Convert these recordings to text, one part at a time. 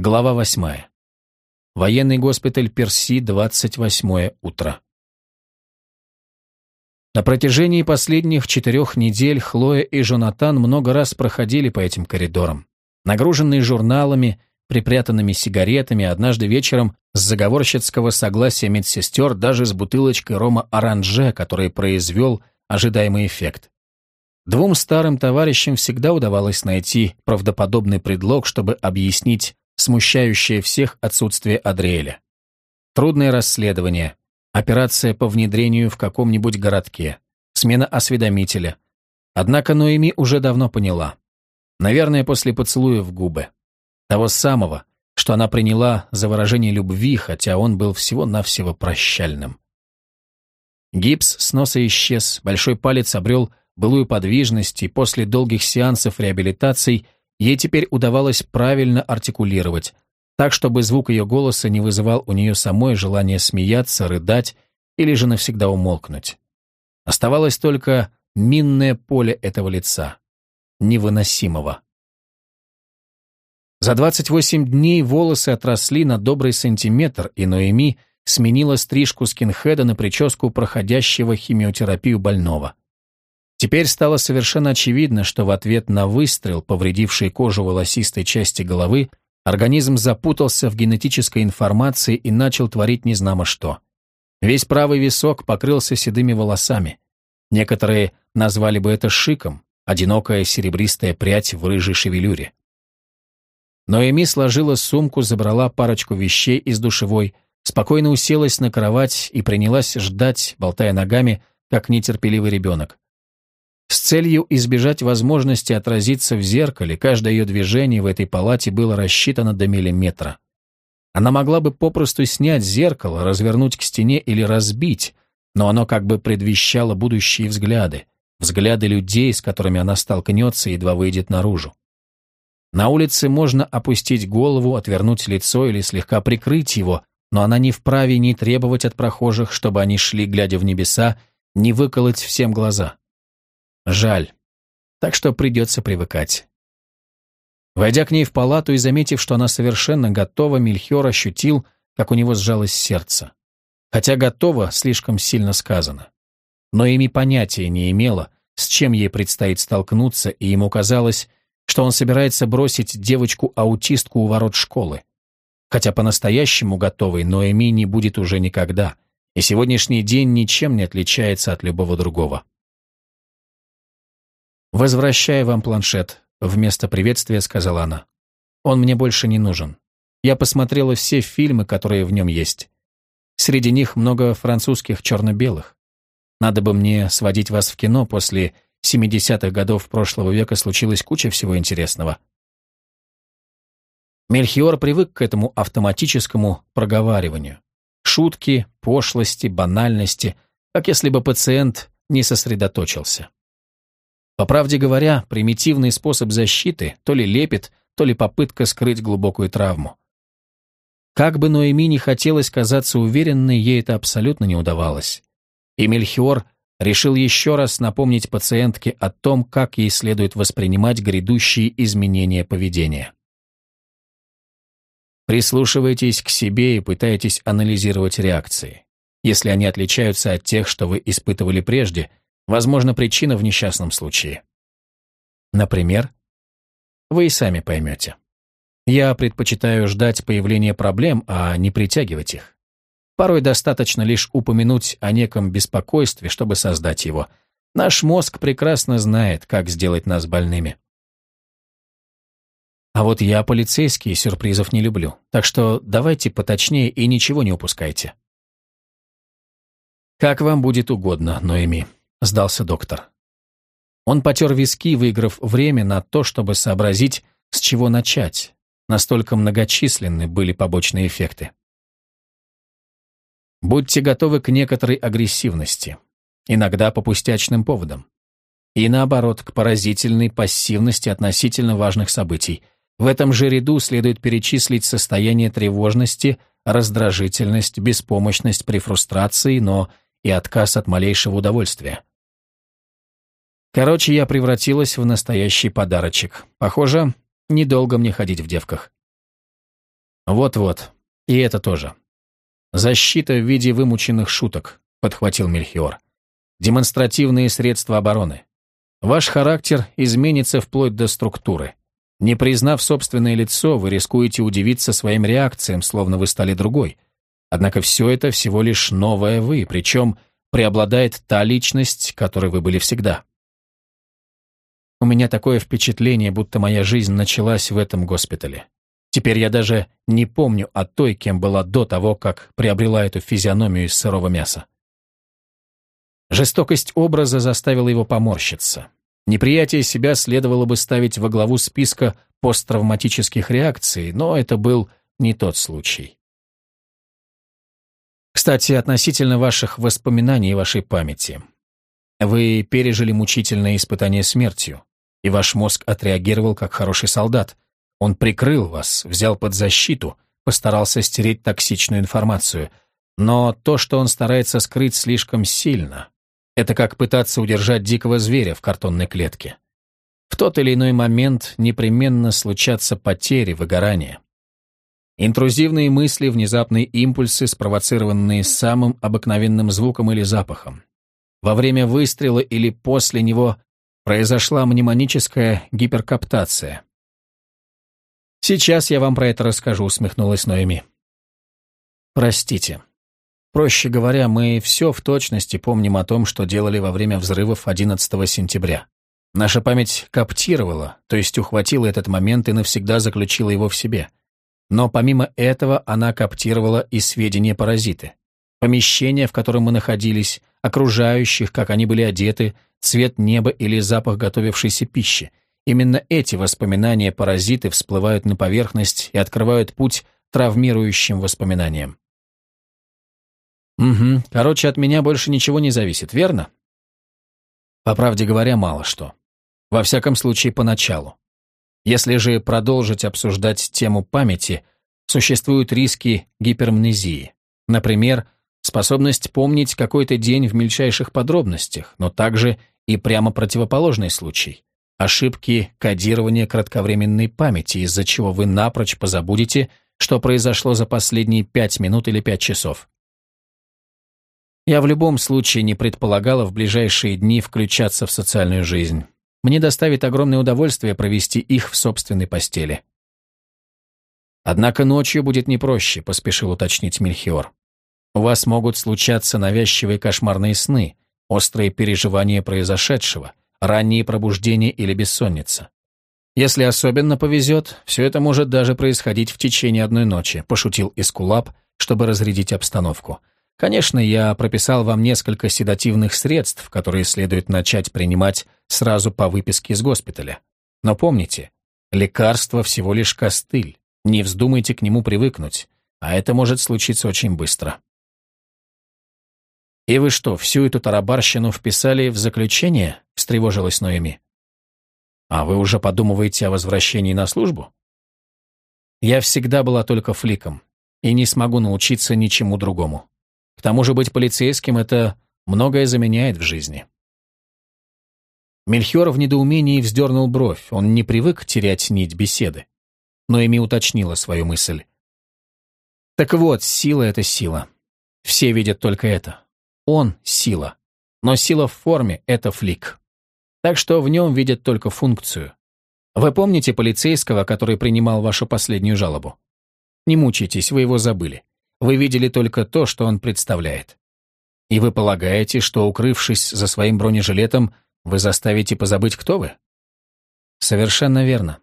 Глава 8. Военный госпиталь Перси, 28 утро. На протяжении последних четырех недель Хлоя и Жонатан много раз проходили по этим коридорам. Нагруженные журналами, припрятанными сигаретами, однажды вечером с заговорщицкого согласия медсестер даже с бутылочкой рома оранже, который произвел ожидаемый эффект. Двум старым товарищам всегда удавалось найти правдоподобный предлог, чтобы объяснить смущающее всех отсутствие Адриэля. Трудное расследование, операция по внедрению в каком-нибудь городке, смена осведомителя. Однако Ноэми уже давно поняла. Наверное, после поцелуя в губы. Того самого, что она приняла за выражение любви, хотя он был всего-навсего прощальным. Гипс с носа исчез, большой палец обрел былую подвижность, и после долгих сеансов реабилитации ей теперь удавалось правильно артикулировать, так, чтобы звук ее голоса не вызывал у нее самой желания смеяться, рыдать или же навсегда умолкнуть. Оставалось только минное поле этого лица, невыносимого. За 28 дней волосы отросли на добрый сантиметр, и Ноэми сменила стрижку скинхеда на прическу проходящего химиотерапию больного. Теперь стало совершенно очевидно, что в ответ на выстрел, повредивший кожу волосистой части головы, организм запутался в генетической информации и начал творить незнамо что. Весь правый висок покрылся седыми волосами. Некоторые назвали бы это шиком, одинокая серебристая прядь в рыжей шевелюре. Но Эми сложила сумку, забрала парочку вещей из душевой, спокойно уселась на кровать и принялась ждать, болтая ногами, как нетерпеливый ребенок. С целью избежать возможности отразиться в зеркале, каждое ее движение в этой палате было рассчитано до миллиметра. Она могла бы попросту снять зеркало, развернуть к стене или разбить, но оно как бы предвещало будущие взгляды, взгляды людей, с которыми она столкнется, едва выйдет наружу. На улице можно опустить голову, отвернуть лицо или слегка прикрыть его, но она не вправе ни требовать от прохожих, чтобы они шли, глядя в небеса, ни выколоть всем глаза. Жаль. Так что придется привыкать. Войдя к ней в палату и заметив, что она совершенно готова, Мельхиор ощутил, как у него сжалось сердце. Хотя готова, слишком сильно сказано. Но ими понятия не имела, с чем ей предстоит столкнуться, и ему казалось, что он собирается бросить девочку-аутистку у ворот школы. Хотя по-настоящему готовой Ноэми не будет уже никогда, и сегодняшний день ничем не отличается от любого другого. «Возвращаю вам планшет», — вместо приветствия сказала она. «Он мне больше не нужен. Я посмотрела все фильмы, которые в нем есть. Среди них много французских черно-белых. Надо бы мне сводить вас в кино, после 70-х годов прошлого века случилась куча всего интересного». Мельхиор привык к этому автоматическому проговариванию. Шутки, пошлости, банальности, как если бы пациент не сосредоточился. По правде говоря, примитивный способ защиты то ли лепит, то ли попытка скрыть глубокую травму. Как бы Ноэми не хотелось казаться уверенной, ей это абсолютно не удавалось. И Мельхиор решил еще раз напомнить пациентке о том, как ей следует воспринимать грядущие изменения поведения. Прислушивайтесь к себе и пытайтесь анализировать реакции. Если они отличаются от тех, что вы испытывали прежде, Возможно, причина в несчастном случае. Например, вы и сами поймете. Я предпочитаю ждать появления проблем, а не притягивать их. Порой достаточно лишь упомянуть о неком беспокойстве, чтобы создать его. Наш мозг прекрасно знает, как сделать нас больными. А вот я полицейский сюрпризов не люблю, так что давайте поточнее и ничего не упускайте. Как вам будет угодно, Ноэми. — сдался доктор. Он потер виски, выиграв время на то, чтобы сообразить, с чего начать. Настолько многочисленны были побочные эффекты. Будьте готовы к некоторой агрессивности, иногда по пустячным поводам. И наоборот, к поразительной пассивности относительно важных событий. В этом же ряду следует перечислить состояние тревожности, раздражительность, беспомощность при фрустрации, но и отказ от малейшего удовольствия. Короче, я превратилась в настоящий подарочек. Похоже, недолго мне ходить в девках. Вот-вот. И это тоже. Защита в виде вымученных шуток, подхватил Мельхиор. Демонстративные средства обороны. Ваш характер изменится вплоть до структуры. Не признав собственное лицо, вы рискуете удивиться своим реакциям, словно вы стали другой. Однако все это всего лишь новое вы, причем преобладает та личность, которой вы были всегда. У меня такое впечатление, будто моя жизнь началась в этом госпитале. Теперь я даже не помню о той, кем была до того, как приобрела эту физиономию из сырого мяса. Жестокость образа заставила его поморщиться. Неприятие себя следовало бы ставить во главу списка посттравматических реакций, но это был не тот случай. Кстати, относительно ваших воспоминаний и вашей памяти. Вы пережили мучительное испытание смертью, и ваш мозг отреагировал как хороший солдат. Он прикрыл вас, взял под защиту, постарался стереть токсичную информацию. Но то, что он старается скрыть слишком сильно, это как пытаться удержать дикого зверя в картонной клетке. В тот или иной момент непременно случатся потери, выгорания. Интрузивные мысли, внезапные импульсы, спровоцированные самым обыкновенным звуком или запахом. Во время выстрела или после него произошла мнемоническая гиперкаптация. «Сейчас я вам про это расскажу», — усмехнулась Ноэми. «Простите. Проще говоря, мы все в точности помним о том, что делали во время взрывов 11 сентября. Наша память коптировала, то есть ухватила этот момент и навсегда заключила его в себе. Но помимо этого она коптировала и сведения паразиты. Помещение, в котором мы находились, окружающих, как они были одеты, цвет неба или запах готовившейся пищи. Именно эти воспоминания паразиты всплывают на поверхность и открывают путь травмирующим воспоминаниям. Угу. Короче, от меня больше ничего не зависит, верно? По правде говоря, мало что. Во всяком случае, поначалу. Если же продолжить обсуждать тему памяти, существуют риски гипермнезии. Например, способность помнить какой-то день в мельчайших подробностях, но также и прямо противоположный случай. Ошибки кодирования кратковременной памяти, из-за чего вы напрочь позабудете, что произошло за последние пять минут или пять часов. Я в любом случае не предполагала в ближайшие дни включаться в социальную жизнь. Мне доставит огромное удовольствие провести их в собственной постели. Однако ночью будет не проще, поспешил уточнить Мельхиор. У вас могут случаться навязчивые кошмарные сны, острые переживания произошедшего, ранние пробуждения или бессонница. Если особенно повезет, все это может даже происходить в течение одной ночи, пошутил Искулап, чтобы разрядить обстановку. Конечно, я прописал вам несколько седативных средств, которые следует начать принимать сразу по выписке из госпиталя. Но помните, лекарство всего лишь костыль, не вздумайте к нему привыкнуть, а это может случиться очень быстро. «И вы что, всю эту тарабарщину вписали в заключение?» — встревожилась Ноэми. «А вы уже подумываете о возвращении на службу?» «Я всегда была только фликом и не смогу научиться ничему другому. К тому же быть полицейским — это многое заменяет в жизни. Мельхиор в недоумении вздернул бровь, он не привык терять нить беседы. Но Эми уточнила свою мысль. Так вот, сила — это сила. Все видят только это. Он — сила. Но сила в форме — это флик. Так что в нем видят только функцию. Вы помните полицейского, который принимал вашу последнюю жалобу? Не мучайтесь, вы его забыли. Вы видели только то, что он представляет. И вы полагаете, что, укрывшись за своим бронежилетом, вы заставите позабыть, кто вы? Совершенно верно.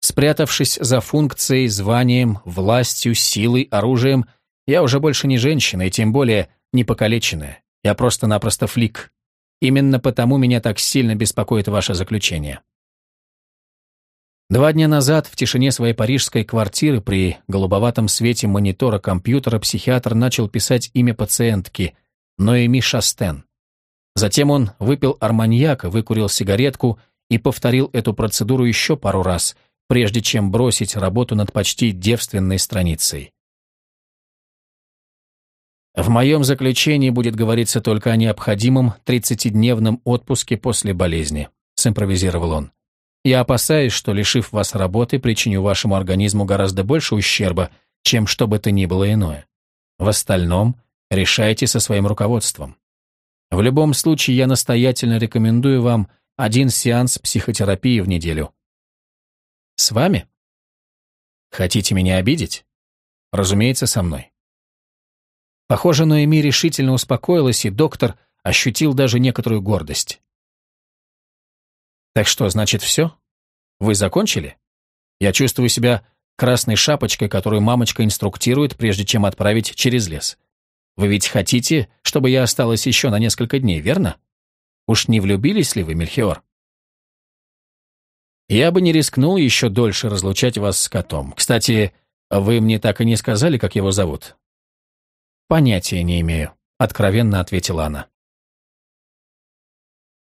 Спрятавшись за функцией, званием, властью, силой, оружием, я уже больше не женщина, и тем более не покалеченная. Я просто-напросто флик. Именно потому меня так сильно беспокоит ваше заключение. Два дня назад в тишине своей парижской квартиры при голубоватом свете монитора компьютера психиатр начал писать имя пациентки Ноэми Шастен. Затем он выпил арманьяка, выкурил сигаретку и повторил эту процедуру еще пару раз, прежде чем бросить работу над почти девственной страницей. В моем заключении будет говориться только о необходимом 30-дневном отпуске после болезни, симпровизировал он. Я опасаюсь, что, лишив вас работы, причиню вашему организму гораздо больше ущерба, чем что бы то ни было иное. В остальном решайте со своим руководством. В любом случае, я настоятельно рекомендую вам один сеанс психотерапии в неделю. С вами? Хотите меня обидеть? Разумеется, со мной. Похоже, Ноэми решительно успокоилась, и доктор ощутил даже некоторую гордость. Так что, значит, все? Вы закончили? Я чувствую себя красной шапочкой, которую мамочка инструктирует, прежде чем отправить через лес. Вы ведь хотите, чтобы я осталась еще на несколько дней, верно? Уж не влюбились ли вы, Мельхиор? Я бы не рискнул еще дольше разлучать вас с котом. Кстати, вы мне так и не сказали, как его зовут. Понятия не имею, откровенно ответила она.